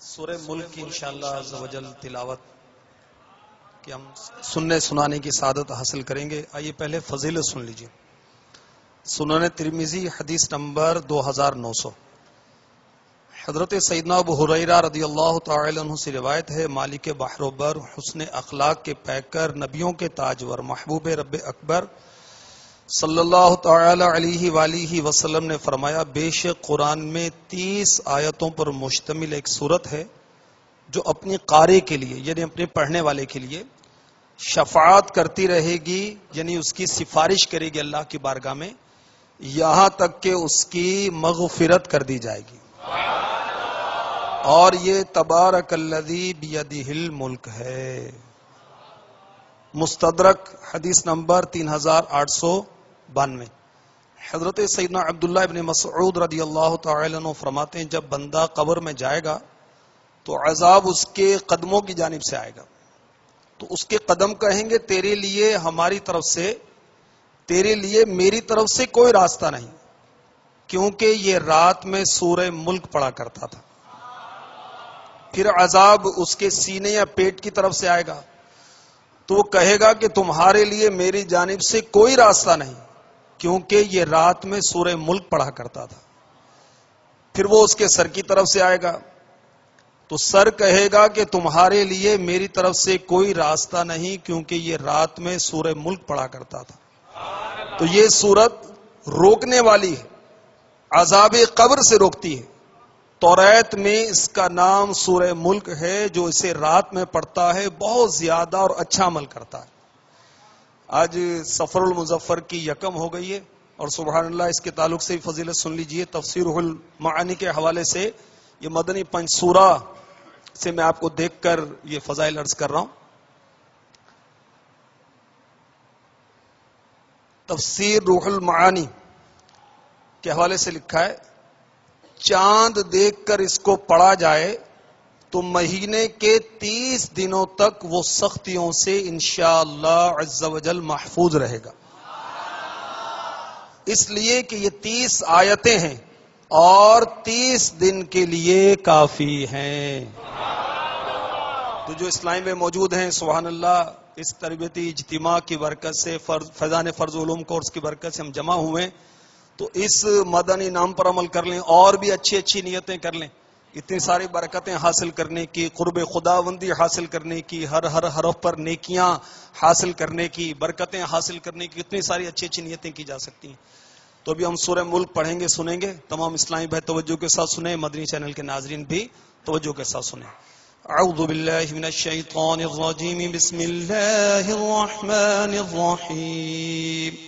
سورہ ملک کی انشاءاللہ اللہ تلاوت کہ ہم سننے سنانے کی سعادت حاصل کریں گے۔ آئیے پہلے فضیلت سن لیجیے سنن ترمیزی حدیث نمبر دو ہزار نو سو۔ حضرت سیدنا ابو حریرہ رضی اللہ تعالی عنہ سے روایت ہے، مالک بحروبر حسن اخلاق کے پیکر نبیوں کے تاجور، محبوب رب اکبر صلی اللہ تعالی علیہ وآلہ وسلم نے فرمایا، بے شک قرآن میں تیس آیتوں پر مشتمل ایک صورت ہے جو اپنی قارے کے لیے یعنی اپنے پڑھنے والے کے لیے شفاعت کرتی رہے گی یعنی اس کی سفارش کرے گی اللہ کی بارگاہ میں، یہاں تک کہ اس کی مغفرت کر دی جائے گی۔ اور یہ تبارک الذی بیدہ الملک ہے۔ مستدرک حدیث نمبر تین ہزار آٹھ سو بانوے حضرت سیدنا عبداللہ ابن مسعود رضی اللہ تعالی عنہ فرماتے ہیں، جب بندہ قبر میں جائے گا تو عذاب اس کے قدموں کی جانب سے آئے گا۔ تو اس کے قدم کہیں گے، تیرے لیے ہماری طرف سے، تیرے لیے میری طرف سے کوئی راستہ نہیں، کیونکہ یہ رات میں سورہ ملک پڑا کرتا تھا۔ پھر عذاب اس کے سینے یا پیٹ کی طرف سے آئے گا۔ تو وہ کہے گا کہ تمہارے لیے میری جانب سے کوئی راستہ نہیں۔ کیونکہ یہ رات میں سورہ ملک پڑھا کرتا تھا۔ پھر وہ اس کے سر کی طرف سے آئے گا۔ تو سر کہے گا کہ تمہارے لیے میری طرف سے کوئی راستہ نہیں کیونکہ یہ رات میں سورہ ملک پڑھا کرتا تھا۔ تو یہ سورت روکنے والی ہے۔ عذاب قبر سے روکتی ہے۔ توریت میں اس کا نام سورہ ملک ہے جو اسے رات میں پڑھتا ہے، بہت زیادہ اور اچھا عمل کرتا ہے۔ آج سفر المظفر کی یکم ہو گئی ہے اور سبحان اللہ اس کے تعلق سے فضیلت سن لیجیے تفسیر المعانی کے حوالے سے یہ مدنی پنچورا سے میں آپ کو دیکھ کر یہ فضائل عرض کر رہا ہوں۔ تفسیر روح المعانی کے حوالے سے لکھا ہے، چاند دیکھ کر اس کو پڑھا جائے تو مہینے کے تیس دنوں تک وہ سختیوں سے انشاءاللہ عز و جل محفوظ رہے گا۔ اس لیے کہ یہ تیس آیتیں ہیں اور تیس دن کے لیے کافی ہیں۔ تو جو اسلام میں موجود ہیں سبحان اللہ اس تربیتی اجتماع کی برکت سے فیضان فرض علوم کورس کی برکت سے ہم جمع ہوئے تو اس مدنی نام پر عمل کر لیں اور بھی اچھی اچھی نیتیں کر لیں۔ اتنی ساری برکتیں حاصل کرنے کی، قرب خدا بندی حاصل کرنے کی، ہر ہر حرف پر نیکیاں حاصل کرنے کی، برکتیں حاصل کرنے کی، اتنی ساری اچھی اچھی نیتیں کی جا سکتی ہیں۔ تو ابھی ہم سورہ ملک پڑھیں گے، سنیں گے۔ تمام اسلامی بھائی توجہ کے ساتھ سنیں، مدنی چینل کے ناظرین بھی توجہ کے ساتھ سنیں۔ اعوذ باللہ من الشیطان الرجیم، بسم اللہ الرحمن الرحیم۔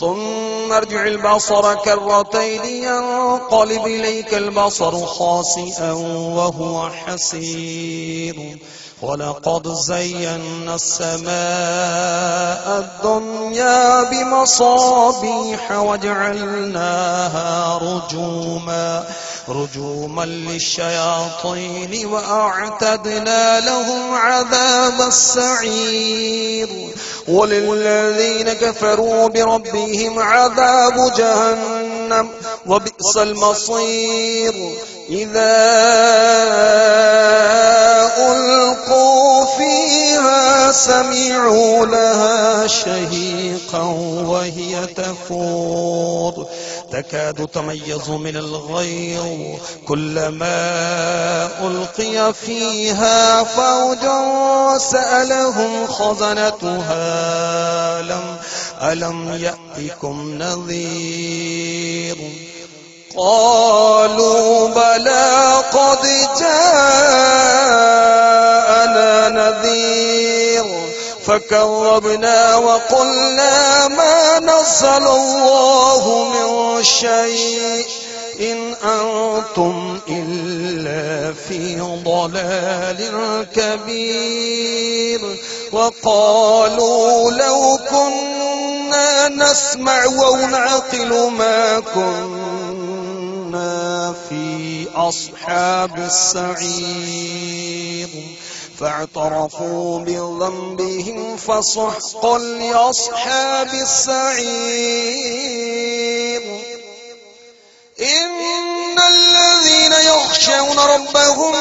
ثم ارجع البصر كرتين ينقلب إليك البصر خاسئا وهو حسير. ولقد زينا السماء الدنيا بمصابيح وجعلناها رجوما رجوما للشياطين وأعتدنا لهم عذاب السعير. وللذين كفروا بربهم عذاب جهنم وبئس المصير إذا سمعوا لها شهيقا وهي تفور تكاد تميز من الغير كلما ألقي فيها فوجا سألهم خزنتها لم ألم يأتكم نذير؟ قالوا بلى قد جاءنا فكربنا وقلنا ما نزل الله من شيء إن أنتم إلا في ضلال كبير وقالوا لو كنا نسمع ونعقل ما كنا في أصحاب السعير فاعترفوا بذنبهم فسحقا لأصحاب السعير. إن الذين يخشون ربهم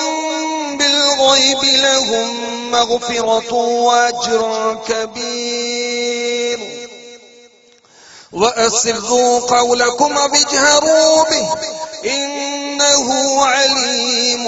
بالغيب لهم مغفرة وأجر كبير. وأسروا قولكم بجهروا به، إنه عليم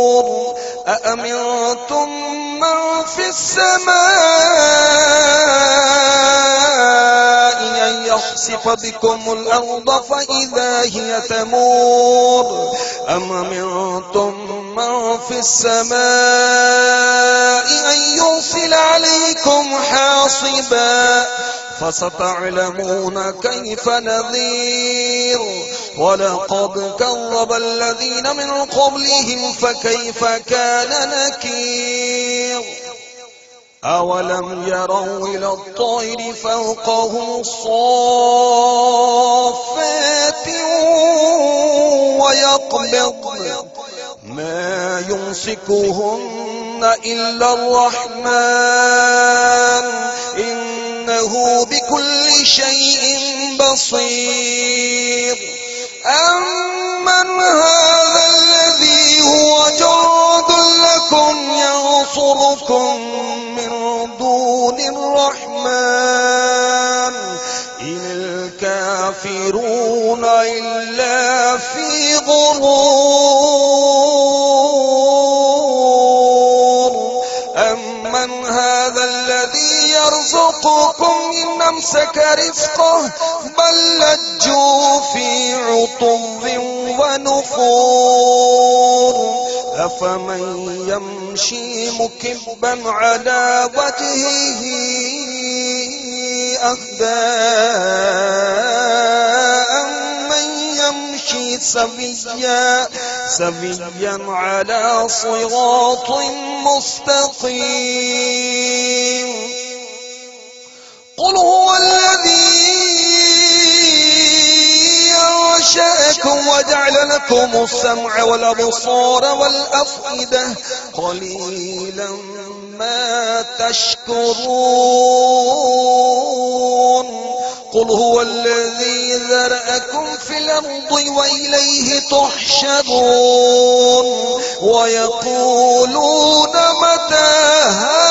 أأمنتم من في السماء أن يخسف بكم الأرض فإذا هي تمور أم أمنتم من في السماء أن يرسل عليكم حاصبا فستعلمون كيف نذير ولقد كذب الذين من قبلهم فكيف كان نكير أولم يروا إلى الطير فوقهم صافات ويقبض ما يمسكهن إلا الرحمن إنه بكل شيء بصير. أمن هذا الذي هو جاد لكم ينصركم من دون الرحمن إن الكافرون إلا في غرور الذي يرزقكم إن أمسك رزقه، بل لجوا في عطو ونفور. أفمن يمشي مكبا على وجهه أهداء من يمشي سويا سويا على صراط مستقيم. قل هو الذي أنشأكم وجعل لكم السمع والأبصار والأفئدة قليلا ما تشكرون. قل هو الذي ذرأكم في الأرض وإليه تحشرون. ويقولون متى هذا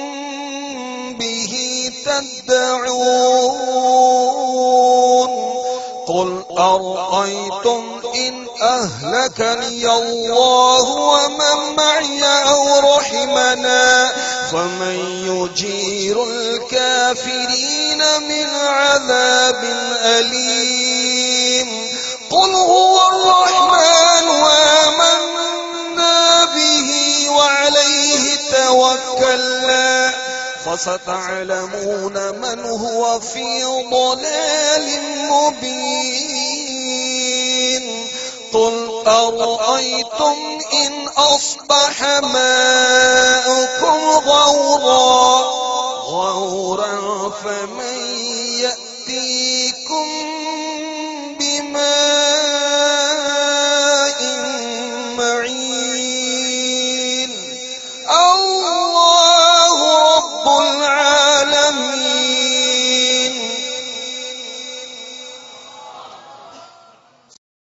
تدعون قل أرأيتم إن أهلكني الله ومن معي أو رحمنا فمن يجير الكافرين من عذاب أليم. قل هو الرحمن وآمنا به وعليه توكلنا. فستعلمون من هو في ضلال مبين. قل أرأيتم إن أصبح ماءكم غورا؟ غورا فمن يأتيكم